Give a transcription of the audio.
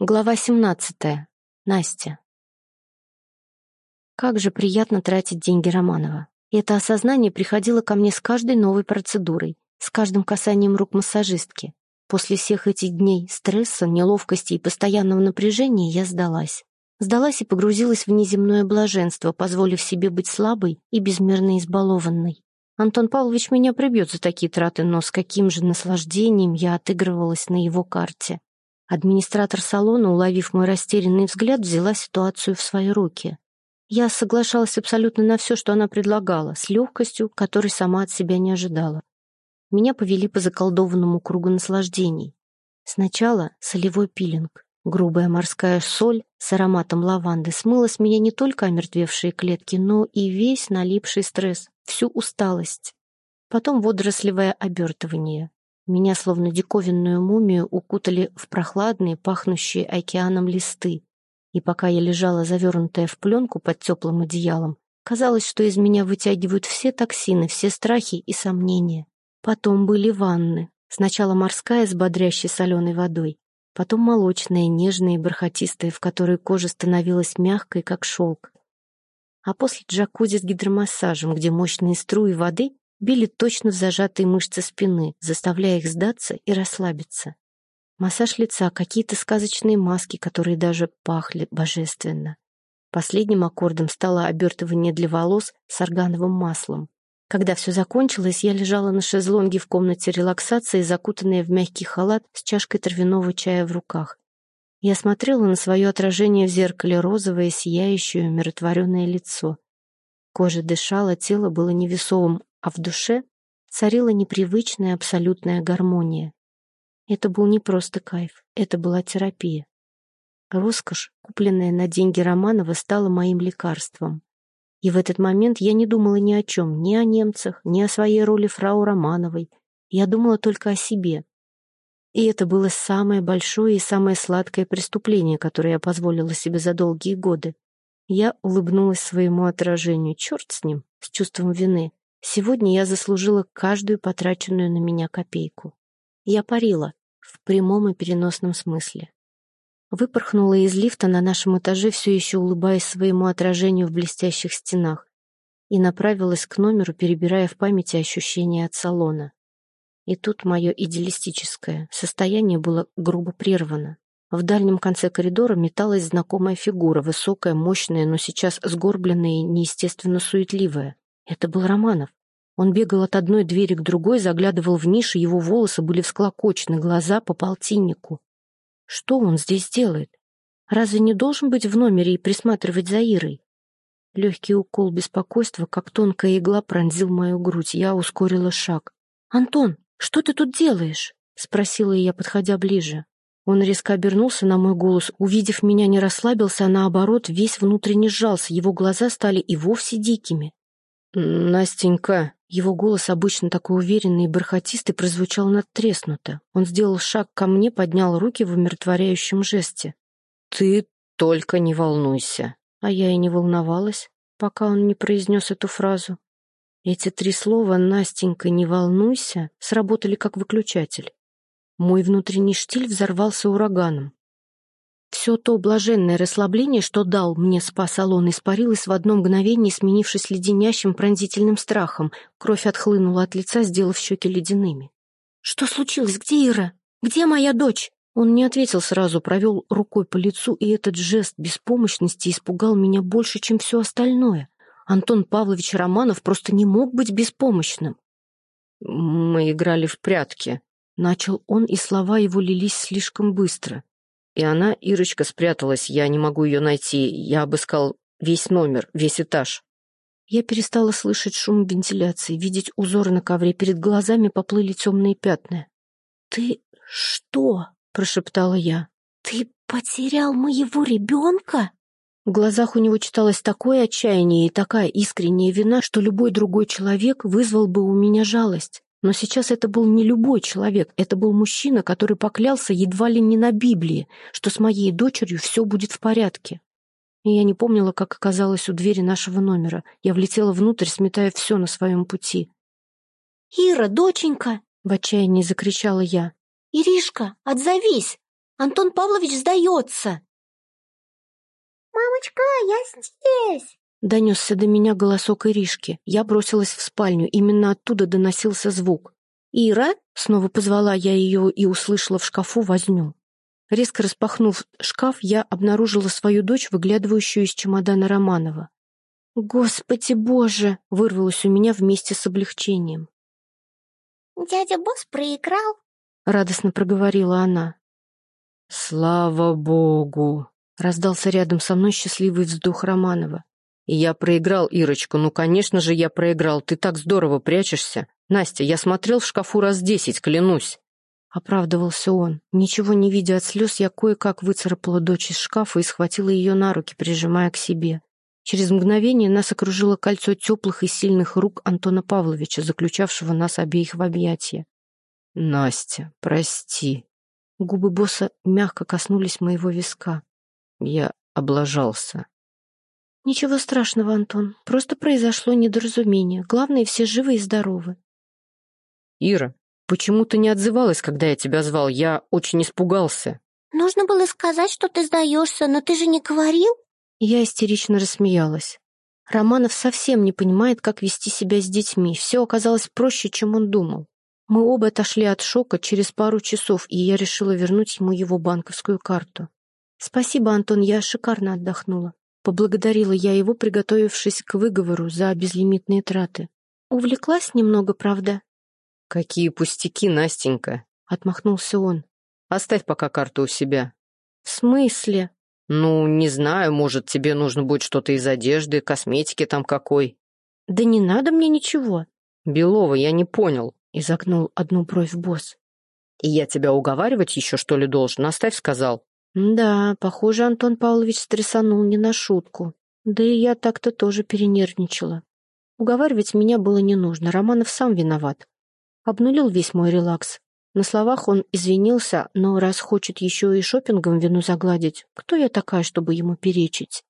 Глава 17. Настя. Как же приятно тратить деньги Романова. Это осознание приходило ко мне с каждой новой процедурой, с каждым касанием рук массажистки. После всех этих дней стресса, неловкости и постоянного напряжения я сдалась. Сдалась и погрузилась в неземное блаженство, позволив себе быть слабой и безмерно избалованной. Антон Павлович меня прибьет за такие траты, но с каким же наслаждением я отыгрывалась на его карте. Администратор салона, уловив мой растерянный взгляд, взяла ситуацию в свои руки. Я соглашалась абсолютно на все, что она предлагала, с легкостью, которой сама от себя не ожидала. Меня повели по заколдованному кругу наслаждений. Сначала солевой пилинг. Грубая морская соль с ароматом лаванды смыла с меня не только омертвевшие клетки, но и весь налипший стресс, всю усталость. Потом водорослевое обертывание. Меня, словно диковинную мумию, укутали в прохладные, пахнущие океаном листы. И пока я лежала завернутая в пленку под теплым одеялом, казалось, что из меня вытягивают все токсины, все страхи и сомнения. Потом были ванны. Сначала морская с бодрящей соленой водой, потом молочная, нежная и бархатистая, в которой кожа становилась мягкой, как шелк. А после джакузи с гидромассажем, где мощные струи воды били точно в зажатые мышцы спины, заставляя их сдаться и расслабиться. Массаж лица, какие-то сказочные маски, которые даже пахли божественно. Последним аккордом стало обертывание для волос с органовым маслом. Когда все закончилось, я лежала на шезлонге в комнате релаксации, закутанная в мягкий халат с чашкой травяного чая в руках. Я смотрела на свое отражение в зеркале розовое, сияющее, умиротворенное лицо. Кожа дышала, тело было невесомым, а в душе царила непривычная абсолютная гармония. Это был не просто кайф, это была терапия. Роскошь, купленная на деньги Романова, стала моим лекарством. И в этот момент я не думала ни о чем, ни о немцах, ни о своей роли фрау Романовой. Я думала только о себе. И это было самое большое и самое сладкое преступление, которое я позволила себе за долгие годы. Я улыбнулась своему отражению. Черт с ним, с чувством вины. Сегодня я заслужила каждую потраченную на меня копейку. Я парила, в прямом и переносном смысле. Выпорхнула из лифта на нашем этаже, все еще улыбаясь своему отражению в блестящих стенах, и направилась к номеру, перебирая в памяти ощущения от салона. И тут мое идеалистическое состояние было грубо прервано. В дальнем конце коридора металась знакомая фигура, высокая, мощная, но сейчас сгорбленная и неестественно суетливая. Это был Романов. Он бегал от одной двери к другой, заглядывал в ниши, его волосы были всклокочены, глаза по полтиннику. Что он здесь делает? Разве не должен быть в номере и присматривать за Ирой? Легкий укол беспокойства, как тонкая игла, пронзил мою грудь. Я ускорила шаг. «Антон, что ты тут делаешь?» — спросила я, подходя ближе. Он резко обернулся на мой голос, увидев меня, не расслабился, а наоборот, весь внутренне сжался, его глаза стали и вовсе дикими. «Настенька!» Его голос, обычно такой уверенный и бархатистый, прозвучал надтреснуто. Он сделал шаг ко мне, поднял руки в умиротворяющем жесте. «Ты только не волнуйся!» А я и не волновалась, пока он не произнес эту фразу. Эти три слова «Настенька, не волнуйся» сработали как выключатель. Мой внутренний штиль взорвался ураганом. Все то блаженное расслабление, что дал мне спа-салон, испарилось в одно мгновение, сменившись леденящим пронзительным страхом. Кровь отхлынула от лица, сделав щеки ледяными. «Что случилось? Где Ира? Где моя дочь?» Он не ответил сразу, провел рукой по лицу, и этот жест беспомощности испугал меня больше, чем все остальное. Антон Павлович Романов просто не мог быть беспомощным. «Мы играли в прятки», — начал он, и слова его лились слишком быстро. И она, Ирочка, спряталась, я не могу ее найти. Я обыскал весь номер, весь этаж. Я перестала слышать шум вентиляции, видеть узоры на ковре, перед глазами поплыли темные пятна. «Ты что?» — прошептала я. «Ты потерял моего ребенка?» В глазах у него читалось такое отчаяние и такая искренняя вина, что любой другой человек вызвал бы у меня жалость. Но сейчас это был не любой человек, это был мужчина, который поклялся едва ли не на Библии, что с моей дочерью все будет в порядке. И я не помнила, как оказалась у двери нашего номера. Я влетела внутрь, сметая все на своем пути. «Ира, доченька!» — в отчаянии закричала я. «Иришка, отзовись! Антон Павлович сдается!» «Мамочка, я здесь!» Донесся до меня голосок Иришки. Я бросилась в спальню. Именно оттуда доносился звук. «Ира?» — снова позвала я ее и услышала в шкафу возню. Резко распахнув шкаф, я обнаружила свою дочь, выглядывающую из чемодана Романова. «Господи боже!» — вырвалось у меня вместе с облегчением. «Дядя Босс проиграл», — радостно проговорила она. «Слава богу!» — раздался рядом со мной счастливый вздох Романова. Я проиграл, Ирочку, ну, конечно же, я проиграл. Ты так здорово прячешься. Настя, я смотрел в шкафу раз десять, клянусь. Оправдывался он. Ничего не видя от слез, я кое-как выцарапала дочь из шкафа и схватила ее на руки, прижимая к себе. Через мгновение нас окружило кольцо теплых и сильных рук Антона Павловича, заключавшего нас обеих в объятия. «Настя, прости». Губы босса мягко коснулись моего виска. Я облажался. «Ничего страшного, Антон. Просто произошло недоразумение. Главное, все живы и здоровы». «Ира, почему ты не отзывалась, когда я тебя звал? Я очень испугался». «Нужно было сказать, что ты сдаешься, но ты же не говорил?» Я истерично рассмеялась. Романов совсем не понимает, как вести себя с детьми. Все оказалось проще, чем он думал. Мы оба отошли от шока через пару часов, и я решила вернуть ему его банковскую карту. «Спасибо, Антон, я шикарно отдохнула». Поблагодарила я его, приготовившись к выговору за безлимитные траты. Увлеклась немного, правда? «Какие пустяки, Настенька!» — отмахнулся он. «Оставь пока карту у себя». «В смысле?» «Ну, не знаю, может, тебе нужно будет что-то из одежды, косметики там какой». «Да не надо мне ничего». «Белова, я не понял», — изогнул одну бровь босс. «И я тебя уговаривать еще, что ли, должен? Оставь, сказал». Да, похоже, Антон Павлович стрессанул не на шутку. Да и я так-то тоже перенервничала. Уговаривать меня было не нужно, Романов сам виноват. Обнулил весь мой релакс. На словах он извинился, но раз хочет еще и шопингом вину загладить, кто я такая, чтобы ему перечить?